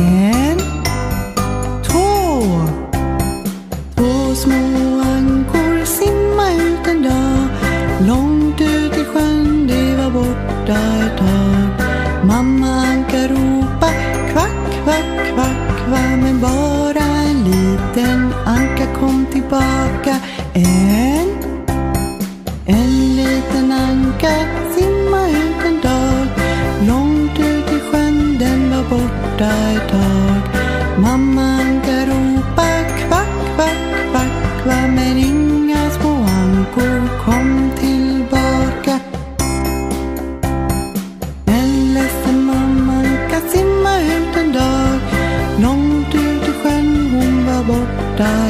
En Två. Två små ankor simma ut en dag. Långt ut i sjön de var borta ett tag. Mamma anka ropa kvack, kvack, kvack, kvack Men bara en liten anka kom tillbaka. En En liten anka die.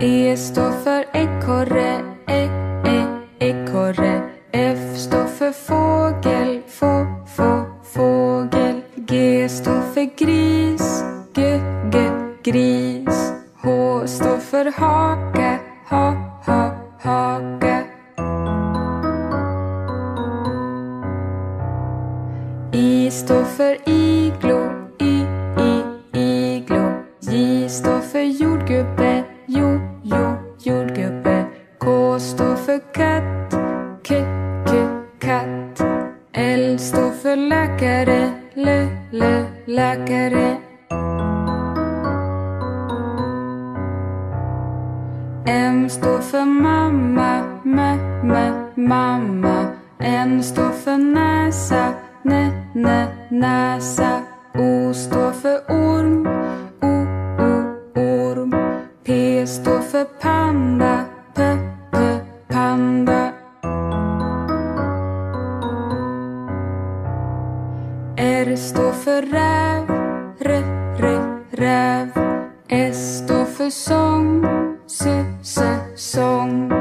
E står för ekorre, e, e, ekorre. F står för fågel, få, få, fågel. G står för gris, g, g, gris. H står för hake längre M står för mamma, Mä mä mamma. N står för näsa, nä, nä, näsa. O står för orm, o, o, orm. P står för panda, p, p, panda. R står för räv Räv. S står för sång. S, s, sång.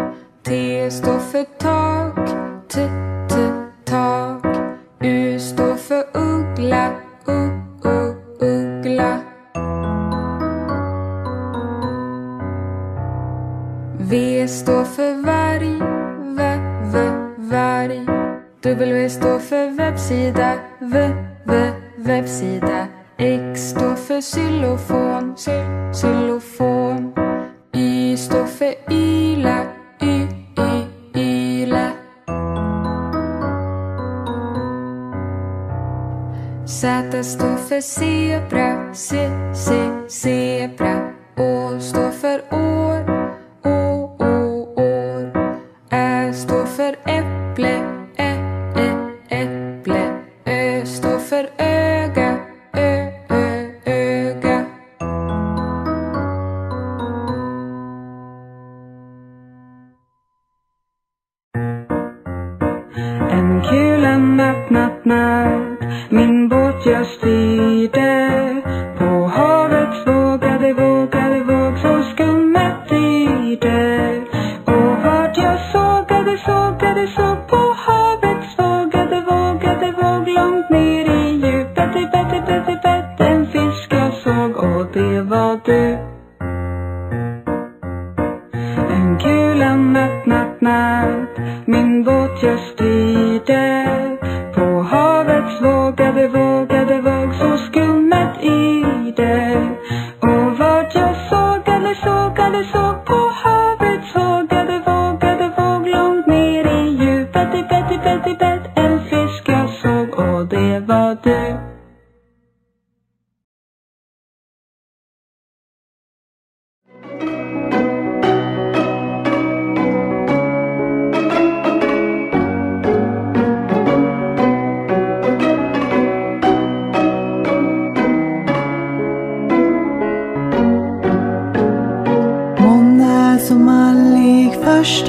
T står för tak. T, t, tak. U står för uggla. U, u, uggla. V står för varg. V, v, varg. W står för webbsida. V, v, webbsida. X står för xylofon. Xylofon. Y står för yla. Y, y, yla. Z står för zebra. C, c, zebra. Å står för. Å, Min jag styrde På havets vågade, vågade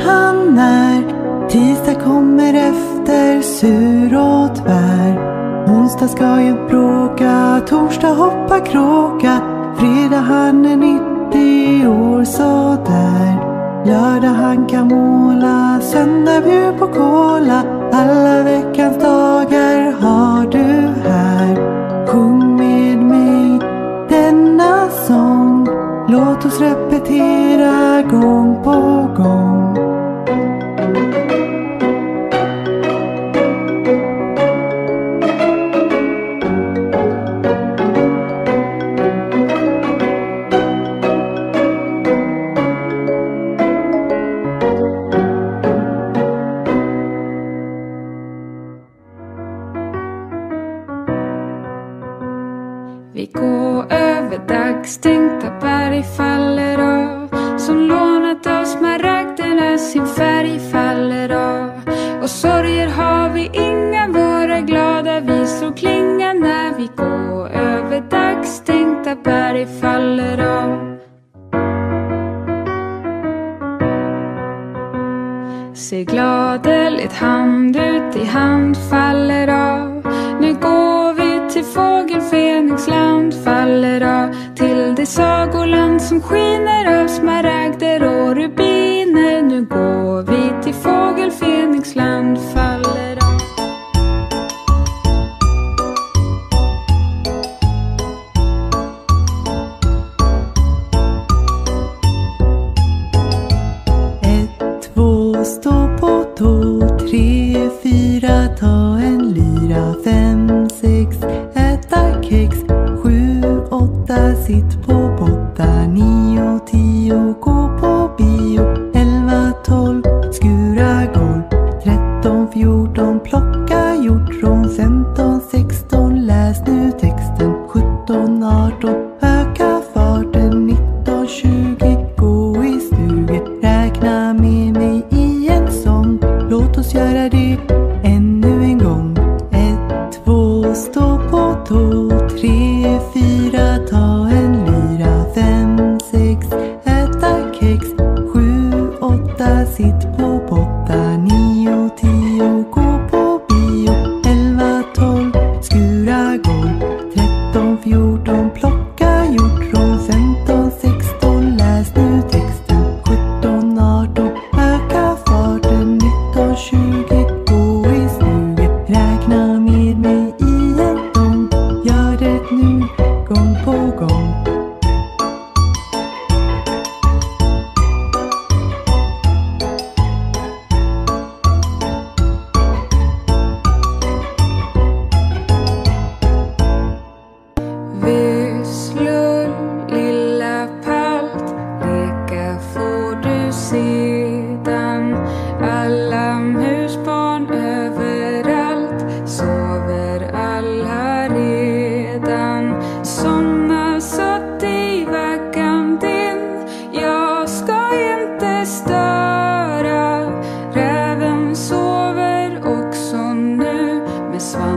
han är Tisdag kommer efter sur och tvär. Onsdag ska jag bråka, torsdag hoppa kråka. Fredag han är 90 år sådär. Lördag han kan måla, söndag bjud på cola. Alla veckans dagar har du här. Sjung med mig denna sång. Låt oss repetera gång på gång. Som skiner av smärre A got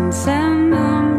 Send them. moon.